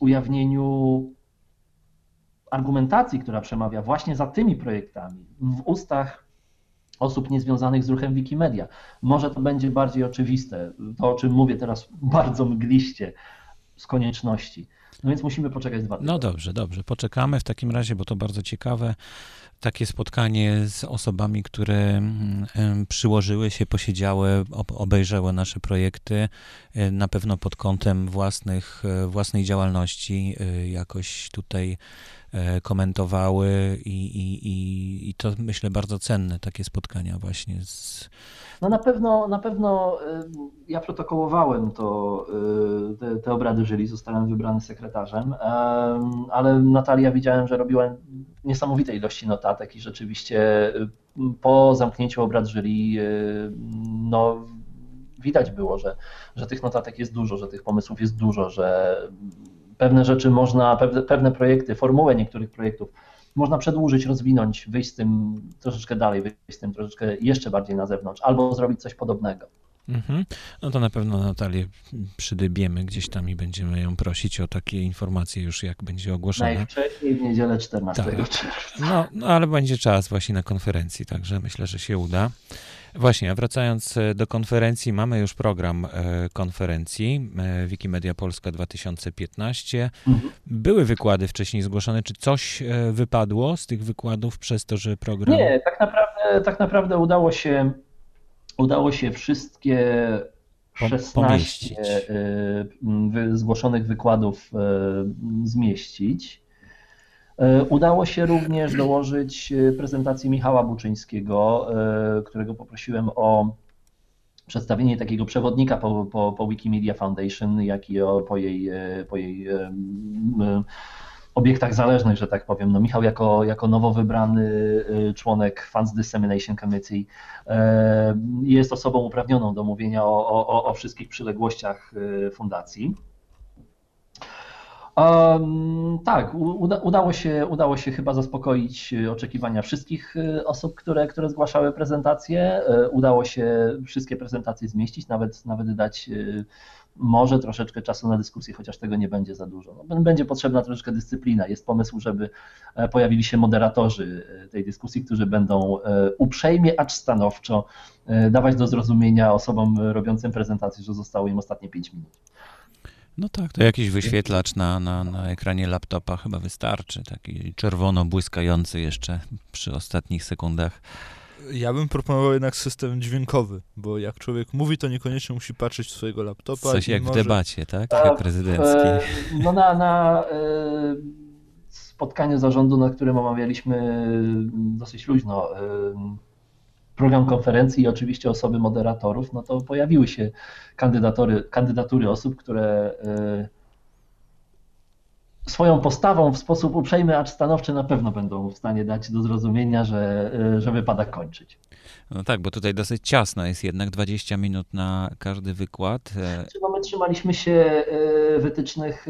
Speaker 4: ujawnieniu argumentacji, która przemawia właśnie za tymi projektami w ustach osób niezwiązanych z ruchem Wikimedia. Może to będzie bardziej oczywiste, to o czym mówię teraz bardzo mgliście, z konieczności. No więc musimy poczekać dwa tygodnie.
Speaker 1: No dobrze, dobrze. Poczekamy w takim razie, bo to bardzo ciekawe. Takie spotkanie z osobami, które mm, przyłożyły się, posiedziały, obejrzały nasze projekty, e, na pewno pod kątem własnych, e, własnej działalności e, jakoś tutaj komentowały i, i, i, i to myślę bardzo cenne takie spotkania właśnie z
Speaker 4: no na pewno, na pewno y, ja protokołowałem to, y, te, te obrady jury, zostałem wybrany sekretarzem, ale Natalia widziałem, że robiła niesamowite ilości notatek i rzeczywiście po zamknięciu obrad jury no, widać było, że, że tych notatek jest dużo, że tych pomysłów jest dużo, że pewne rzeczy można, pewne, pewne projekty, formułę niektórych projektów można przedłużyć, rozwinąć, wyjść z tym troszeczkę dalej, wyjść z tym troszeczkę jeszcze bardziej na zewnątrz, albo zrobić coś podobnego.
Speaker 1: Mhm. No to na pewno Natalię przydybiemy gdzieś tam i będziemy ją prosić o takie informacje już jak będzie ogłoszone.
Speaker 4: Najwcześniej w niedzielę 14 tak. czerwca.
Speaker 1: No, no ale będzie czas właśnie na konferencji, także myślę, że się uda. Właśnie, wracając e, do konferencji, mamy już program e, konferencji e, Wikimedia Polska 2015. Mhm. Były wykłady wcześniej zgłoszone. Czy coś wypadło z tych wykładów przez to, że program.
Speaker 4: Nie, tak naprawdę, tak naprawdę udało się, udało się wszystkie 16 zgłoszonych wykładów zmieścić. E, udało się również dołożyć e, prezentację Michała Buczyńskiego, e, którego poprosiłem o przedstawienie takiego przewodnika po, po, po Wikimedia Foundation, jak i o, po jej, po jej obiektach zależnych, że tak powiem. No Michał jako, jako nowo wybrany członek Funds Dissemination Committee jest osobą uprawnioną do mówienia o, o, o wszystkich przyległościach fundacji. Um, tak, uda, udało, się, udało się chyba zaspokoić oczekiwania wszystkich osób, które, które zgłaszały prezentacje. Udało się wszystkie prezentacje zmieścić, nawet, nawet dać może troszeczkę czasu na dyskusję, chociaż tego nie będzie za dużo. No, będzie potrzebna troszeczkę dyscyplina. Jest pomysł, żeby e, pojawili się moderatorzy e, tej dyskusji, którzy będą e, uprzejmie, acz stanowczo dawać do zrozumienia osobom robiącym prezentację, że zostało im ostatnie 5 minut.
Speaker 1: No tak, to jakiś wyświetlacz na, na, na ekranie laptopa chyba wystarczy, taki czerwono błyskający jeszcze przy ostatnich sekundach.
Speaker 2: Ja bym proponował jednak system dźwiękowy, bo jak człowiek mówi, to niekoniecznie musi patrzeć w swojego laptopa.
Speaker 1: Coś jak
Speaker 2: może...
Speaker 1: w debacie, tak? tak prezydenckiej.
Speaker 4: No na, na spotkaniu zarządu, na którym omawialiśmy dosyć luźno program konferencji i oczywiście osoby moderatorów, no to pojawiły się kandydatury, kandydatury osób, które swoją postawą w sposób uprzejmy, acz stanowczy na pewno będą w stanie dać do zrozumienia, że, e, że wypada kończyć.
Speaker 1: No tak, bo tutaj dosyć ciasno jest jednak 20 minut na każdy wykład.
Speaker 4: No my trzymaliśmy się e, wytycznych,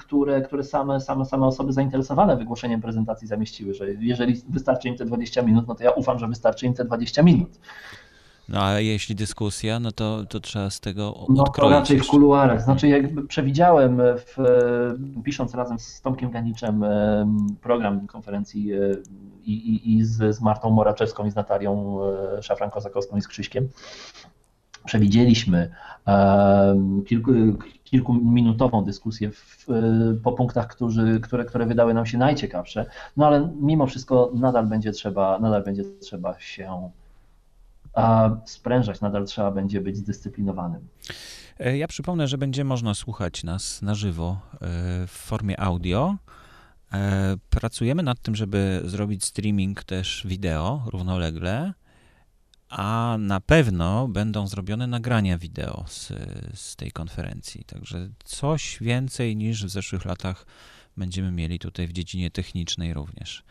Speaker 4: które, które same, same, same osoby zainteresowane wygłoszeniem prezentacji zamieściły, że jeżeli wystarczy im te 20 minut, no to ja ufam, że wystarczy im te 20 minut.
Speaker 1: No a jeśli dyskusja, no to, to trzeba z tego
Speaker 4: odkroić. No to raczej w kuluarach. Znaczy jakby przewidziałem, w, pisząc razem z Tomkiem Ganiczem program konferencji e, i, i, i z, z Martą Moraczewską i z Natalią e, Szafran-Kozakowską i z Krzyśkiem, przewidzieliśmy kilku, kilkuminutową dyskusję w, po punktach, którzy, które, które wydały nam się najciekawsze, no ale mimo wszystko nadal będzie trzeba, nadal będzie trzeba się a sprężać, nadal trzeba będzie być zdyscyplinowanym.
Speaker 1: E, ja przypomnę, że będzie można słuchać nas na żywo e, w formie audio. E, pracujemy nad tym, żeby zrobić streaming też wideo równolegle, a na pewno będą zrobione nagrania wideo z, z tej konferencji. Także coś więcej niż w zeszłych latach będziemy mieli tutaj w dziedzinie technicznej również.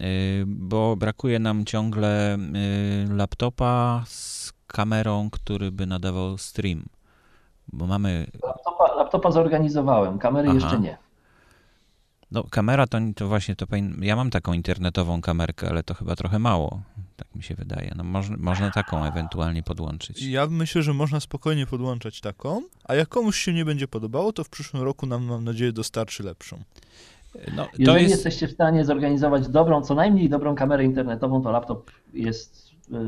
Speaker 1: Y, bo brakuje nam ciągle y, laptopa z kamerą, który by nadawał stream. Bo mamy.
Speaker 4: Laptopa, laptopa zorganizowałem, kamery Aha. jeszcze nie.
Speaker 1: No, kamera to, to właśnie to Ja mam taką internetową kamerkę, ale to chyba trochę mało, tak mi się wydaje. No, można, można taką ewentualnie podłączyć.
Speaker 2: Ja myślę, że można spokojnie podłączać taką, a jak komuś się nie będzie podobało, to w przyszłym roku nam, mam nadzieję, dostarczy lepszą.
Speaker 4: No, Jeżeli jest... jesteście w stanie zorganizować dobrą, co najmniej dobrą kamerę internetową, to laptop jest yy,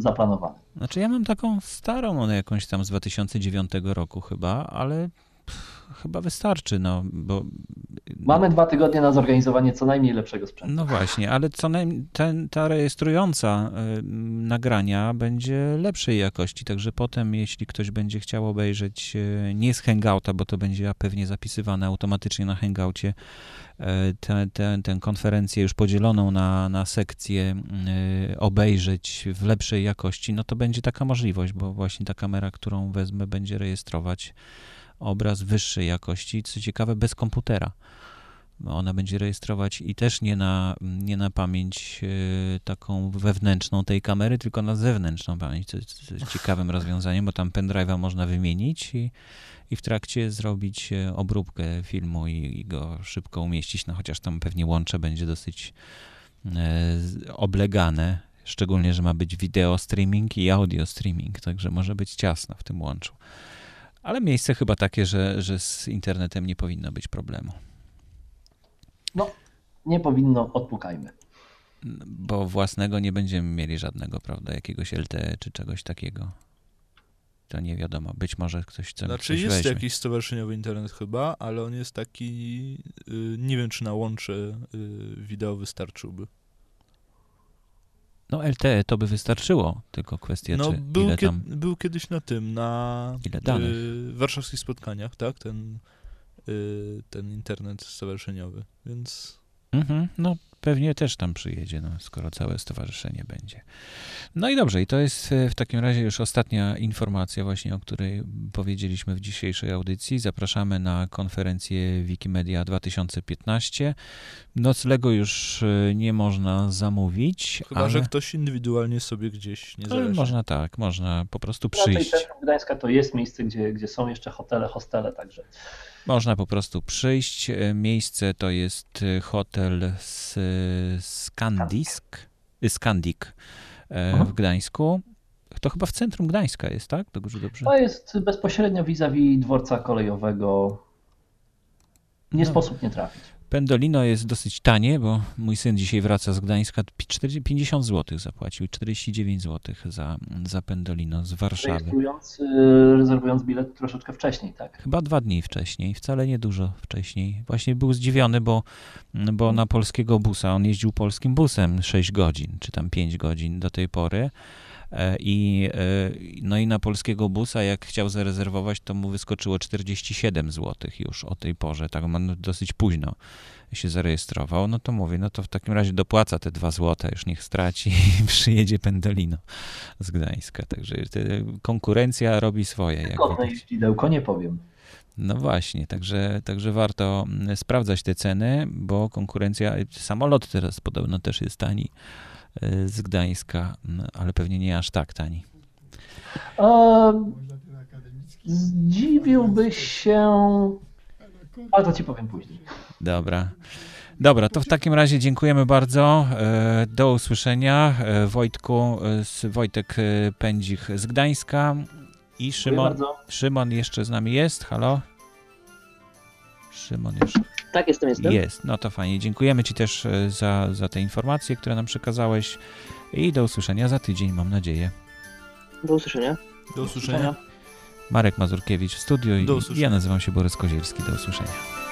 Speaker 4: zaplanowany.
Speaker 1: Znaczy ja mam taką starą, no jakąś tam z 2009 roku chyba, ale chyba wystarczy, no bo...
Speaker 4: Mamy dwa tygodnie na zorganizowanie co najmniej lepszego sprzętu.
Speaker 1: No właśnie, ale co najmniej ten, ta rejestrująca y, nagrania będzie lepszej jakości, także potem jeśli ktoś będzie chciał obejrzeć y, nie z Hangouta, bo to będzie pewnie zapisywane automatycznie na Hangoucie, tę, tę, tę konferencję już podzieloną na, na sekcje y, obejrzeć w lepszej jakości, no to będzie taka możliwość, bo właśnie ta kamera, którą wezmę, będzie rejestrować obraz wyższej jakości, co ciekawe, bez komputera. Ona będzie rejestrować i też nie na, nie na pamięć y, taką wewnętrzną tej kamery, tylko na zewnętrzną pamięć, co jest ciekawym rozwiązaniem, bo tam pendrive'a można wymienić i i w trakcie zrobić e, obróbkę filmu i, i go szybko umieścić, no chociaż tam pewnie łącze będzie dosyć e, oblegane, szczególnie, że ma być wideo streaming i audio streaming, także może być ciasno w tym łączu. Ale miejsce chyba takie, że, że z internetem nie powinno być problemu.
Speaker 4: No, nie powinno, odpukajmy.
Speaker 1: Bo własnego nie będziemy mieli żadnego, prawda, jakiegoś LTE czy czegoś takiego to nie wiadomo. Być może ktoś chce
Speaker 2: Znaczy
Speaker 1: coś
Speaker 2: jest
Speaker 1: weźmie.
Speaker 2: jakiś stowarzyszeniowy internet chyba, ale on jest taki, y, nie wiem czy na łącze y, wideo wystarczyłby.
Speaker 1: No LTE to by wystarczyło, tylko kwestia
Speaker 2: no,
Speaker 1: czy
Speaker 2: był
Speaker 1: ile tam...
Speaker 2: był kiedyś na tym, na? Y, warszawskich spotkaniach, tak, ten, y, ten internet stowarzyszeniowy, więc...
Speaker 1: Mhm, no pewnie też tam przyjedzie, no, skoro całe stowarzyszenie będzie. No i dobrze, i to jest e, w takim razie już ostatnia informacja właśnie, o której powiedzieliśmy w dzisiejszej audycji. Zapraszamy na konferencję Wikimedia 2015. Noclegu już e, nie można zamówić,
Speaker 2: Chyba,
Speaker 1: ale,
Speaker 2: że ktoś indywidualnie sobie gdzieś nie
Speaker 1: ale
Speaker 2: zależy.
Speaker 1: można tak, można po prostu
Speaker 4: Raczej
Speaker 1: przyjść.
Speaker 4: centrum Gdańska to jest miejsce, gdzie, gdzie są jeszcze hotele, hostele, także
Speaker 1: Można po prostu przyjść. E, Miejsce to jest e, hotel S- Skandisk, y, Skandik e,
Speaker 4: Mhm.
Speaker 1: w Gdańsku. To chyba w centrum Gdańska jest, tak? Dobrze, dobrze.
Speaker 4: to jest bezpośrednio vis-a-vis dworca kolejowego. Nie
Speaker 1: No.
Speaker 4: sposób nie trafić.
Speaker 1: Pendolino jest dosyć tanie, bo mój syn dzisiaj wraca z Gdańska. pi- 40 50 zł zapłacił, 49 zł za, za Pendolino z Warszawy.
Speaker 4: Rejestrując, y, rezerwując bilet troszeczkę wcześniej, tak?
Speaker 1: Chyba dwa dni wcześniej, wcale nie dużo wcześniej. Właśnie był zdziwiony, bo, bo na polskiego busa, on jeździł polskim busem 6 godzin, czy tam 5 godzin do tej pory. E, I, e, no i na polskiego busa, jak chciał zarezerwować, to mu wyskoczyło 47 zł już o tej porze. Tak on dosyć późno się zarejestrował. No to mówię, no to w takim razie dopłaca te 2 zł, już niech straci i przyjedzie Pendolino z Gdańska. Także te, konkurencja robi swoje. Jak
Speaker 4: Godne
Speaker 1: widać.
Speaker 4: jeździdełko, nie powiem.
Speaker 1: No właśnie, także, także warto mm, sprawdzać te ceny, bo konkurencja, samolot teraz podobno też jest tani z Gdańska, ale pewnie nie aż tak tani.
Speaker 4: Ehm, Zdziwiłbyś się, ale to ci powiem później.
Speaker 1: Dobra. Dobra, to w takim razie dziękujemy bardzo. E, Do usłyszenia. E, Wojtku, e, z Wojtek e, Pędzich z Gdańska i Szymon. Szymon jeszcze z nami jest. Halo? Szymon już
Speaker 3: Tak, jestem, jestem.
Speaker 1: Jest, no to fajnie. Dziękujemy Ci też e, za, za te informacje, które nam przekazałeś i do usłyszenia za tydzień, mam nadzieję.
Speaker 3: Do usłyszenia.
Speaker 2: Do usłyszenia.
Speaker 1: Marek Mazurkiewicz w studiu i ja nazywam się Borys Kozielski. Do usłyszenia.